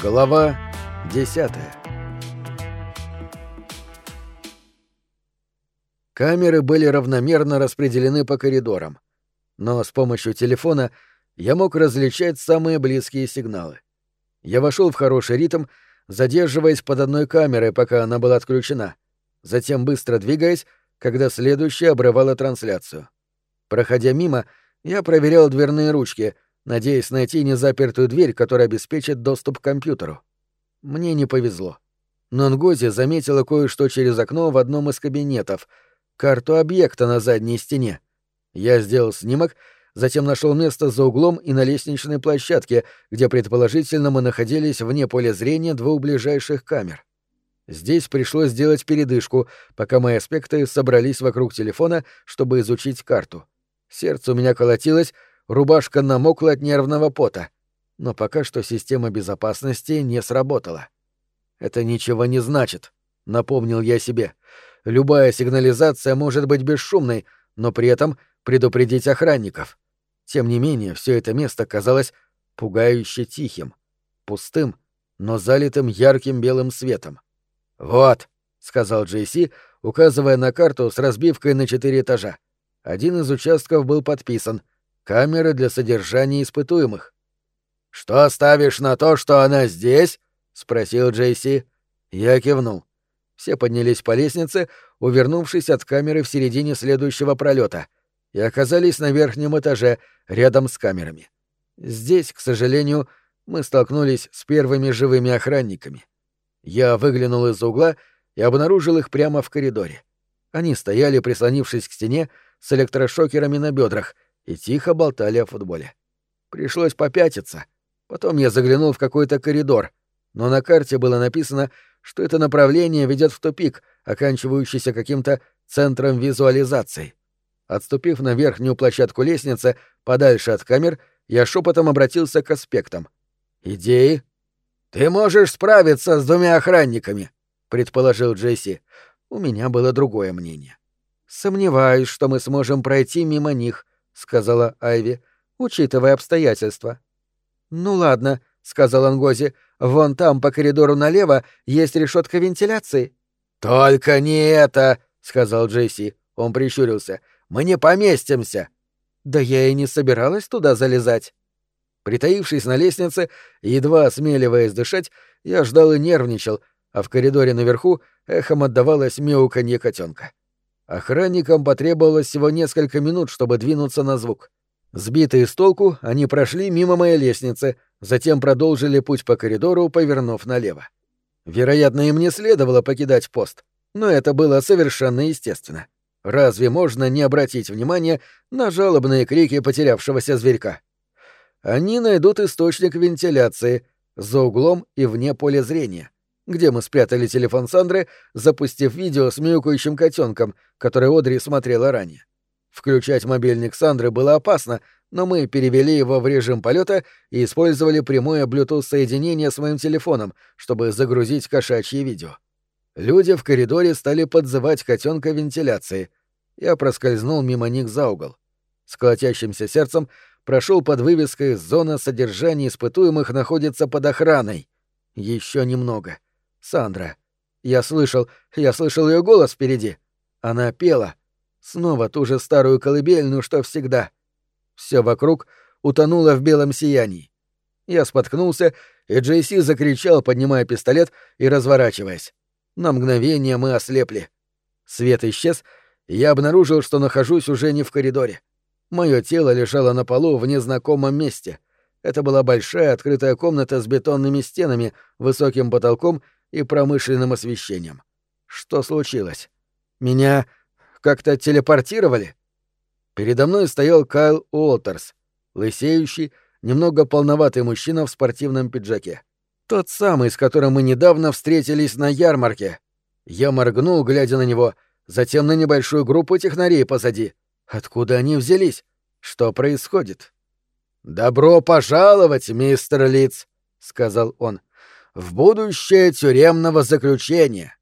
Глава 10 Камеры были равномерно распределены по коридорам, но с помощью телефона я мог различать самые близкие сигналы. Я вошел в хороший ритм, задерживаясь под одной камерой, пока она была отключена, затем быстро двигаясь, когда следующая обрывала трансляцию. Проходя мимо, я проверял дверные ручки — надеясь найти незапертую дверь, которая обеспечит доступ к компьютеру. Мне не повезло. Но Нгози заметила кое-что через окно в одном из кабинетов — карту объекта на задней стене. Я сделал снимок, затем нашел место за углом и на лестничной площадке, где предположительно мы находились вне поля зрения двух ближайших камер. Здесь пришлось сделать передышку, пока мои аспекты собрались вокруг телефона, чтобы изучить карту. Сердце у меня колотилось, рубашка намокла от нервного пота, но пока что система безопасности не сработала. «Это ничего не значит», — напомнил я себе. «Любая сигнализация может быть бесшумной, но при этом предупредить охранников». Тем не менее, все это место казалось пугающе тихим, пустым, но залитым ярким белым светом. «Вот», — сказал Джейси, указывая на карту с разбивкой на четыре этажа. Один из участков был подписан — камеры для содержания испытуемых. «Что ставишь на то, что она здесь?» — спросил Джейси. Я кивнул. Все поднялись по лестнице, увернувшись от камеры в середине следующего пролета, и оказались на верхнем этаже, рядом с камерами. Здесь, к сожалению, мы столкнулись с первыми живыми охранниками. Я выглянул из угла и обнаружил их прямо в коридоре. Они стояли, прислонившись к стене, с электрошокерами на бедрах — и тихо болтали о футболе. Пришлось попятиться. Потом я заглянул в какой-то коридор, но на карте было написано, что это направление ведет в тупик, оканчивающийся каким-то центром визуализации. Отступив на верхнюю площадку лестницы, подальше от камер, я шепотом обратился к аспектам. «Идеи?» «Ты можешь справиться с двумя охранниками», — предположил Джесси. У меня было другое мнение. «Сомневаюсь, что мы сможем пройти мимо них», сказала Айви, учитывая обстоятельства. Ну ладно, сказал Ангози. Вон там по коридору налево есть решетка вентиляции. Только не это, сказал Джесси. Он прищурился. Мы не поместимся. Да я и не собиралась туда залезать. Притаившись на лестнице, едва осмеливаясь дышать, я ждал и нервничал, а в коридоре наверху эхом отдавалось мяуканье котенка. Охранникам потребовалось всего несколько минут, чтобы двинуться на звук. Сбитые с толку, они прошли мимо моей лестницы, затем продолжили путь по коридору, повернув налево. Вероятно, им не следовало покидать пост, но это было совершенно естественно. Разве можно не обратить внимание на жалобные крики потерявшегося зверька? Они найдут источник вентиляции за углом и вне поля зрения где мы спрятали телефон Сандры, запустив видео с мяукающим котенком, которое Одри смотрела ранее. Включать мобильник Сандры было опасно, но мы перевели его в режим полета и использовали прямое Bluetooth-соединение с моим телефоном, чтобы загрузить кошачье видео. Люди в коридоре стали подзывать котенка вентиляции. Я проскользнул мимо них за угол. С колотящимся сердцем прошел под вывеской «Зона содержания испытуемых находится под охраной». Еще немного. Сандра. Я слышал, я слышал ее голос впереди. Она пела. Снова ту же старую колыбельную, что всегда. Все вокруг утонуло в белом сиянии. Я споткнулся, и Джейси закричал, поднимая пистолет и разворачиваясь. На мгновение мы ослепли. Свет исчез, и я обнаружил, что нахожусь уже не в коридоре. Мое тело лежало на полу в незнакомом месте. Это была большая открытая комната с бетонными стенами, высоким потолком и промышленным освещением. Что случилось? Меня как-то телепортировали? Передо мной стоял Кайл Уолтерс, лысеющий, немного полноватый мужчина в спортивном пиджаке. Тот самый, с которым мы недавно встретились на ярмарке. Я моргнул, глядя на него, затем на небольшую группу технарей позади. Откуда они взялись? Что происходит? «Добро пожаловать, мистер Лиц», — сказал он в будущее тюремного заключения.